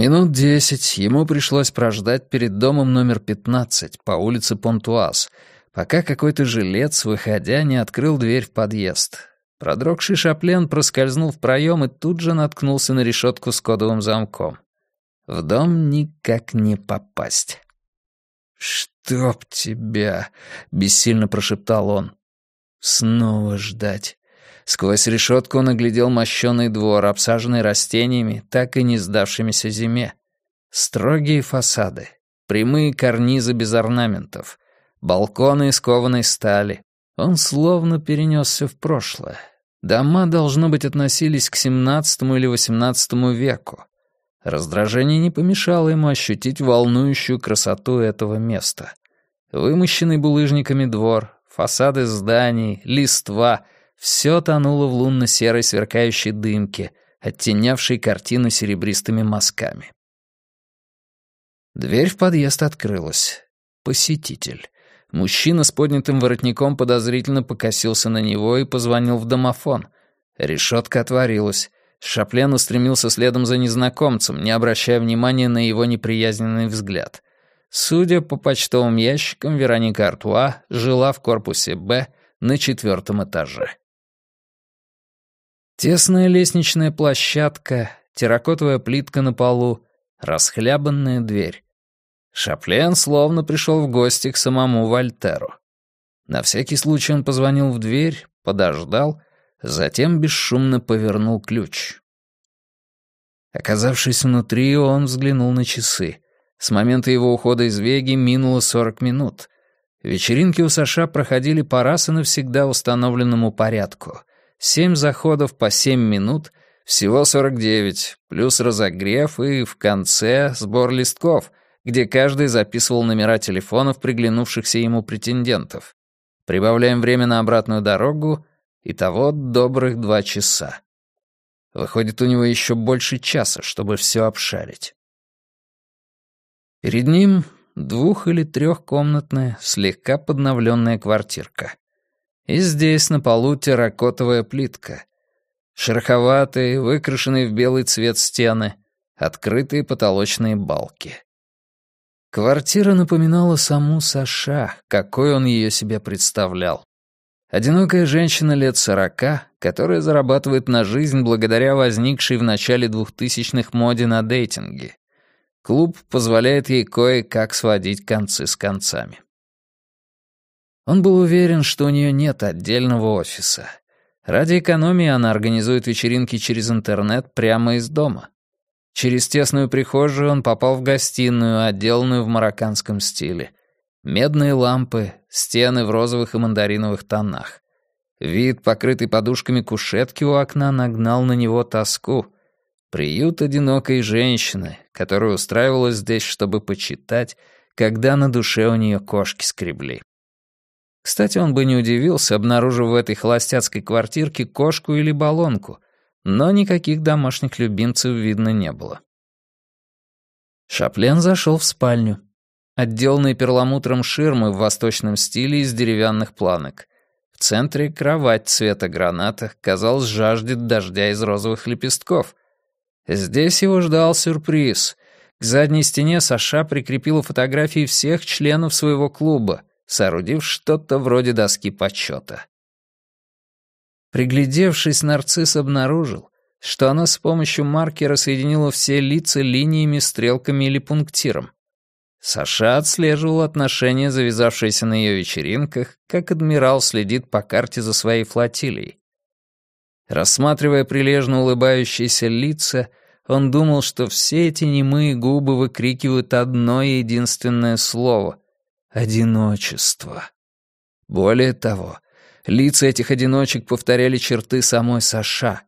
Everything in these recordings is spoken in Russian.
Минут десять ему пришлось прождать перед домом номер 15 по улице Понтуаз, пока какой-то жилец, выходя, не открыл дверь в подъезд. Продрогший шаплен проскользнул в проем и тут же наткнулся на решетку с кодовым замком. В дом никак не попасть. «Чтоб тебя!» — бессильно прошептал он. «Снова ждать». Сквозь решетку он оглядел мощеный двор, обсаженный растениями, так и не сдавшимися зиме. Строгие фасады, прямые карнизы без орнаментов, балконы из кованой стали. Он словно перенесся в прошлое. Дома, должно быть, относились к XVII или XVIII веку. Раздражение не помешало ему ощутить волнующую красоту этого места. Вымощенный булыжниками двор, фасады зданий, листва — все тонуло в лунно-серой сверкающей дымке, оттенявшей картину серебристыми мазками. Дверь в подъезд открылась. Посетитель. Мужчина с поднятым воротником подозрительно покосился на него и позвонил в домофон. Решетка отворилась. Шаплен устремился следом за незнакомцем, не обращая внимания на его неприязненный взгляд. Судя по почтовым ящикам, Вероника Артуа жила в корпусе «Б» на четвертом этаже. Тесная лестничная площадка, терракотовая плитка на полу, расхлябанная дверь. Шаплен словно пришел в гости к самому Вольтеру. На всякий случай он позвонил в дверь, подождал, затем бесшумно повернул ключ. Оказавшись внутри, он взглянул на часы. С момента его ухода из Веги минуло сорок минут. Вечеринки у Саша проходили по раз и навсегда установленному порядку. Семь заходов по семь минут, всего сорок девять, плюс разогрев и, в конце, сбор листков, где каждый записывал номера телефонов приглянувшихся ему претендентов. Прибавляем время на обратную дорогу, и того добрых два часа. Выходит, у него еще больше часа, чтобы все обшарить. Перед ним двух- или трехкомнатная, слегка подновленная квартирка. И здесь на полу терракотовая плитка. Шероховатые, выкрашенные в белый цвет стены, открытые потолочные балки. Квартира напоминала саму Саша, какой он ее себе представлял. Одинокая женщина лет сорока, которая зарабатывает на жизнь благодаря возникшей в начале двухтысячных моде на дейтинге. Клуб позволяет ей кое-как сводить концы с концами. Он был уверен, что у нее нет отдельного офиса. Ради экономии она организует вечеринки через интернет прямо из дома. Через тесную прихожую он попал в гостиную, отделанную в марокканском стиле. Медные лампы, стены в розовых и мандариновых тонах. Вид, покрытый подушками кушетки у окна, нагнал на него тоску. Приют одинокой женщины, которая устраивалась здесь, чтобы почитать, когда на душе у нее кошки скребли. Кстати, он бы не удивился, обнаружив в этой холостяцкой квартирке кошку или баллонку, но никаких домашних любимцев видно не было. Шаплен зашел в спальню. Отделанные перламутром ширмы в восточном стиле из деревянных планок. В центре кровать цвета граната, казалось, жаждет дождя из розовых лепестков. Здесь его ждал сюрприз. К задней стене Саша прикрепила фотографии всех членов своего клуба — соорудив что-то вроде доски почета. Приглядевшись, нарцисс обнаружил, что она с помощью маркера соединила все лица линиями, стрелками или пунктиром. Саша отслеживал отношения, завязавшиеся на ее вечеринках, как адмирал следит по карте за своей флотилией. Рассматривая прилежно улыбающиеся лица, он думал, что все эти немые губы выкрикивают одно единственное слово, Одиночество. Более того, лица этих одиночек повторяли черты самой Саша.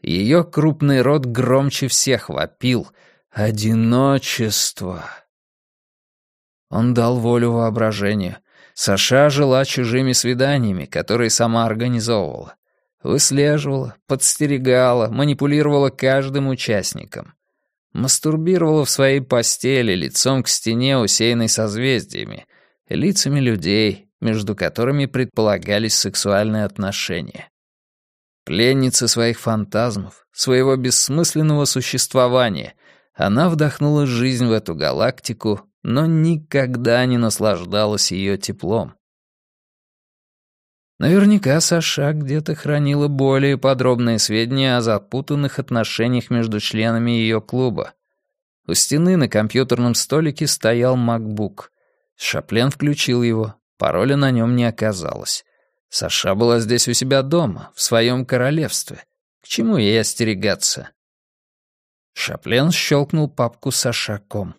Ее крупный рот громче всех вопил. Одиночество. Он дал волю воображению. Саша жила чужими свиданиями, которые сама организовывала. Выслеживала, подстерегала, манипулировала каждым участником. Мастурбировала в своей постели, лицом к стене, усеянной созвездиями, лицами людей, между которыми предполагались сексуальные отношения. Пленница своих фантазмов, своего бессмысленного существования, Она вдохнула жизнь в эту галактику, но никогда не наслаждалась ее теплом. Наверняка Саша где-то хранила более подробные сведения о запутанных отношениях между членами ее клуба. У стены на компьютерном столике стоял MacBook. Шаплен включил его, пароля на нем не оказалось. Саша была здесь у себя дома, в своем королевстве. К чему ей остерегаться? Шаплен щелкнул папку с Ашаком.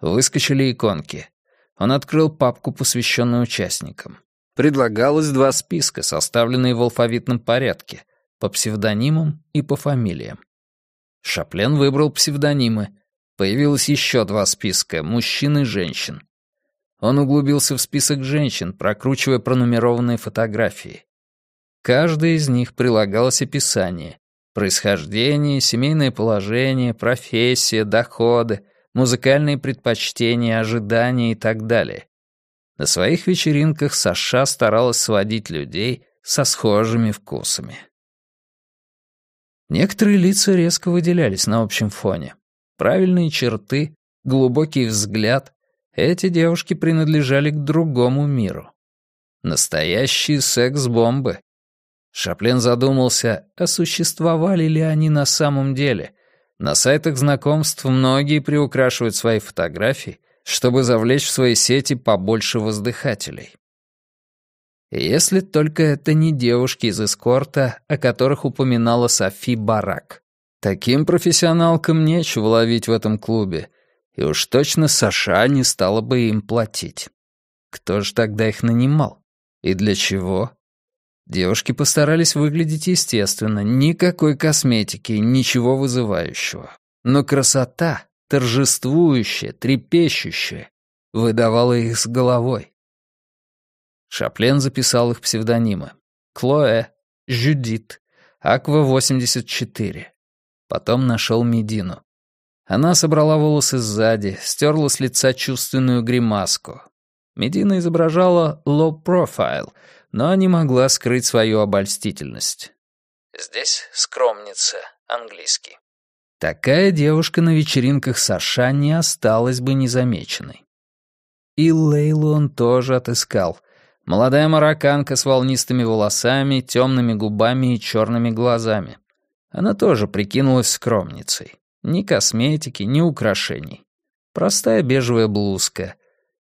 Выскочили иконки. Он открыл папку, посвященную участникам. Предлагалось два списка, составленные в алфавитном порядке, по псевдонимам и по фамилиям. Шаплен выбрал псевдонимы. Появилось еще два списка — мужчин и женщин. Он углубился в список женщин, прокручивая пронумерованные фотографии. Каждой из них прилагалось описание. Происхождение, семейное положение, профессия, доходы, музыкальные предпочтения, ожидания и так далее. На своих вечеринках Саша старалась сводить людей со схожими вкусами. Некоторые лица резко выделялись на общем фоне. Правильные черты, глубокий взгляд. Эти девушки принадлежали к другому миру. Настоящие секс-бомбы. Шаплен задумался, а существовали ли они на самом деле. На сайтах знакомств многие приукрашивают свои фотографии, чтобы завлечь в свои сети побольше воздыхателей. Если только это не девушки из эскорта, о которых упоминала Софи Барак. Таким профессионалкам нечего ловить в этом клубе, и уж точно Саша не стала бы им платить. Кто же тогда их нанимал? И для чего? Девушки постарались выглядеть естественно, никакой косметики, ничего вызывающего. Но красота торжествующее, трепещущее, выдавало их с головой. Шаплен записал их псевдонимы. Клоэ, Жюдит, Аква-84. Потом нашел Медину. Она собрала волосы сзади, стерла с лица чувственную гримаску. Медина изображала low profile, но не могла скрыть свою обольстительность. Здесь скромница, английский. Такая девушка на вечеринках Саша не осталась бы незамеченной. И Лейлу он тоже отыскал. Молодая марокканка с волнистыми волосами, темными губами и черными глазами. Она тоже прикинулась скромницей. Ни косметики, ни украшений. Простая бежевая блузка.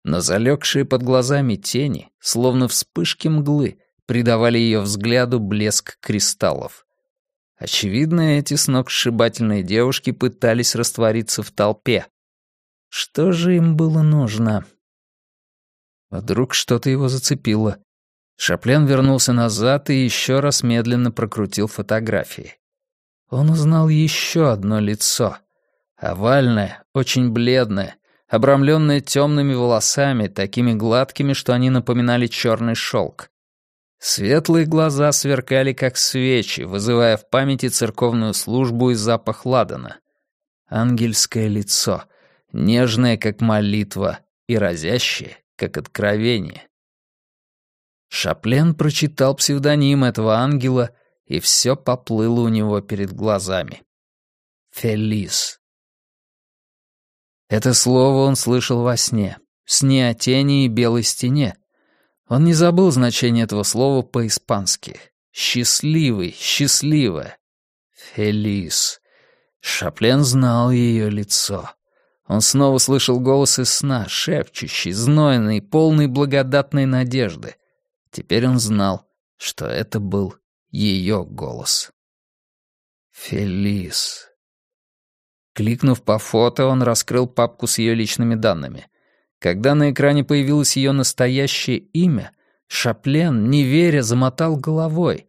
Но залегшие под глазами тени, словно вспышки мглы, придавали ее взгляду блеск кристаллов. Очевидно, эти сногсшибательные девушки пытались раствориться в толпе. Что же им было нужно? Вдруг что-то его зацепило. Шаплен вернулся назад и еще раз медленно прокрутил фотографии. Он узнал еще одно лицо. Овальное, очень бледное, обрамленное темными волосами, такими гладкими, что они напоминали черный шелк. Светлые глаза сверкали, как свечи, вызывая в памяти церковную службу и запах ладана. Ангельское лицо, нежное, как молитва, и разящее, как откровение. Шаплен прочитал псевдоним этого ангела, и все поплыло у него перед глазами. Фелис. Это слово он слышал во сне, сне о тени и белой стене, он не забыл значение этого слова по-испански. «Счастливый», «счастливая». «Фелис». Шаплен знал ее лицо. Он снова слышал голос из сна, шепчущий, знойный, полный благодатной надежды. Теперь он знал, что это был ее голос. Фелис. Кликнув по фото, он раскрыл папку с ее личными данными. Когда на экране появилось ее настоящее имя, Шаплен, не веря, замотал головой.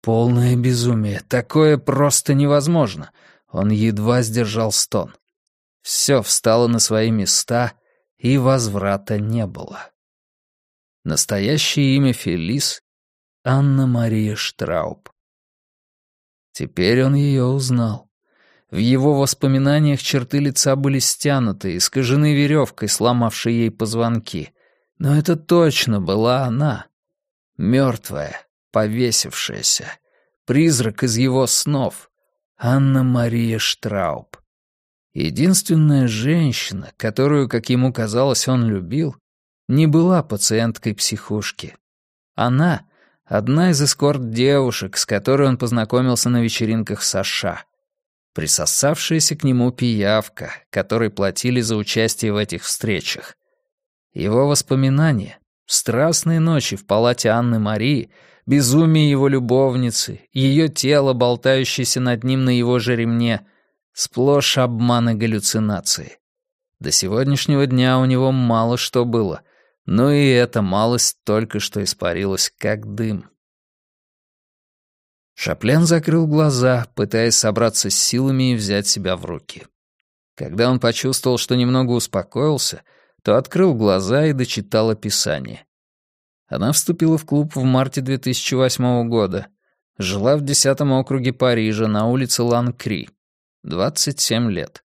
Полное безумие, такое просто невозможно. Он едва сдержал стон. Все встало на свои места, и возврата не было. Настоящее имя Фелис — Анна-Мария Штрауб. Теперь он ее узнал. В его воспоминаниях черты лица были стянуты, искажены веревкой, сломавшей ей позвонки. Но это точно была она. Мертвая, повесившаяся. Призрак из его снов. Анна-Мария Штрауб. Единственная женщина, которую, как ему казалось, он любил, не была пациенткой психушки. Она — одна из эскорт-девушек, с которой он познакомился на вечеринках в США. Присосавшаяся к нему пиявка, которой платили за участие в этих встречах. Его воспоминания, страстные ночи в палате Анны Марии, безумие его любовницы, ее тело, болтающееся над ним на его же ремне — Сплошь обман и галлюцинации. До сегодняшнего дня у него мало что было, но и эта малость только что испарилась, как дым. Шаплен закрыл глаза, пытаясь собраться с силами и взять себя в руки. Когда он почувствовал, что немного успокоился, то открыл глаза и дочитал описание. Она вступила в клуб в марте 2008 года. Жила в 10 округе Парижа на улице Ланкри. 27 лет.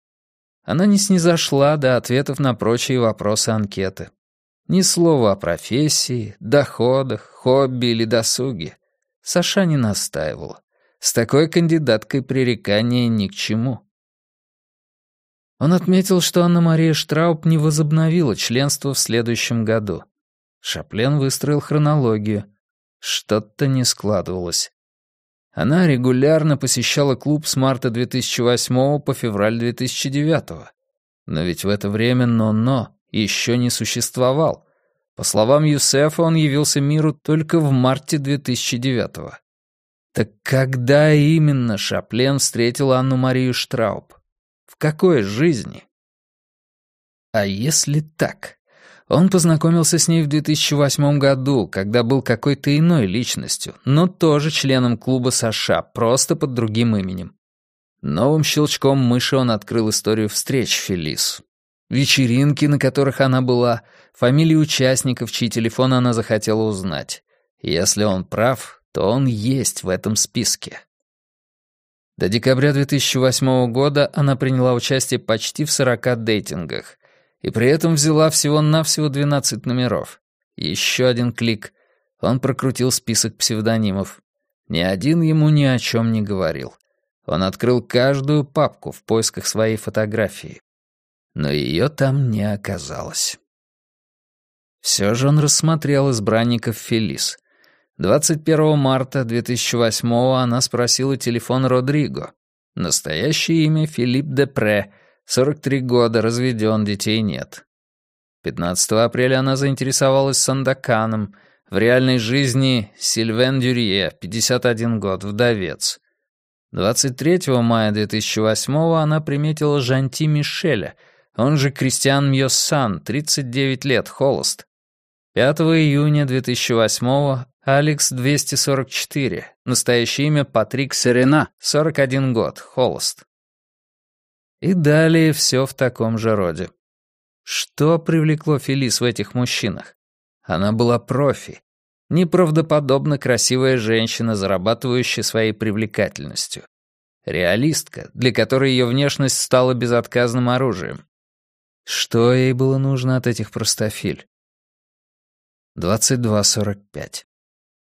Она не снизошла до ответов на прочие вопросы анкеты. Ни слова о профессии, доходах, хобби или досуге. Саша не настаивала. С такой кандидаткой пререкания ни к чему. Он отметил, что Анна-Мария Штрауб не возобновила членство в следующем году. Шаплен выстроил хронологию. Что-то не складывалось. Она регулярно посещала клуб с марта 2008 по февраль 2009. Но ведь в это время «но-но» еще не существовал. По словам Юсефа, он явился миру только в марте 2009 Так когда именно Шаплен встретил Анну-Марию Штрауб? В какой жизни? А если так? Он познакомился с ней в 2008 году, когда был какой-то иной личностью, но тоже членом клуба США, просто под другим именем. Новым щелчком мыши он открыл историю встреч Фелис. Вечеринки, на которых она была, фамилии участников, чьи телефоны она захотела узнать. Если он прав, то он есть в этом списке. До декабря 2008 года она приняла участие почти в 40 дейтингах, и при этом взяла всего-навсего 12 номеров. Еще один клик. Он прокрутил список псевдонимов. Ни один ему ни о чем не говорил. Он открыл каждую папку в поисках своей фотографии. Но ее там не оказалось. Все же он рассмотрел избранников Фелис. 21 марта 2008 она спросила телефон Родриго. Настоящее имя Филипп Депре, 43 года, разведен, детей нет. 15 апреля она заинтересовалась Сандаканом. В реальной жизни Сильвен Дюрье, 51 год, вдовец. 23 мая 2008 она приметила Жанти Мишеля, он же Кристиан Мьоссан, 39 лет, холост. 5 июня 2008 Алекс 244, настоящее имя Патрик Серена, 41 год, холост. И далее все в таком же роде. Что привлекло Фелис в этих мужчинах? Она была профи. Неправдоподобно красивая женщина, зарабатывающая своей привлекательностью. Реалистка, для которой ее внешность стала безотказным оружием. Что ей было нужно от этих простофиль? 22.45.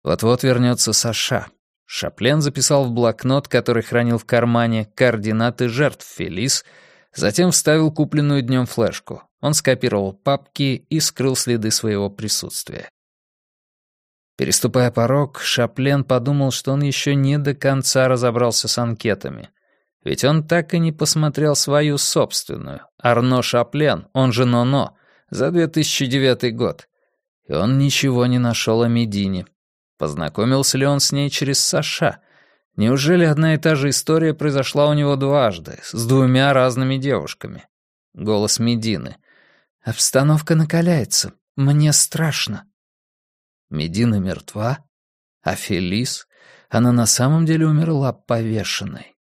Вот-вот вернется Саша. Шаплен записал в блокнот, который хранил в кармане, координаты жертв Фелис, затем вставил купленную днем флешку. Он скопировал папки и скрыл следы своего присутствия. Переступая порог, Шаплен подумал, что он еще не до конца разобрался с анкетами. Ведь он так и не посмотрел свою собственную, Арно Шаплен, он же Ноно, за 2009 год. И он ничего не нашел о Медине. Познакомился ли он с ней через Саша? Неужели одна и та же история произошла у него дважды, с двумя разными девушками? Голос Медины. «Обстановка накаляется. Мне страшно». Медина мертва? А Фелис? Она на самом деле умерла повешенной.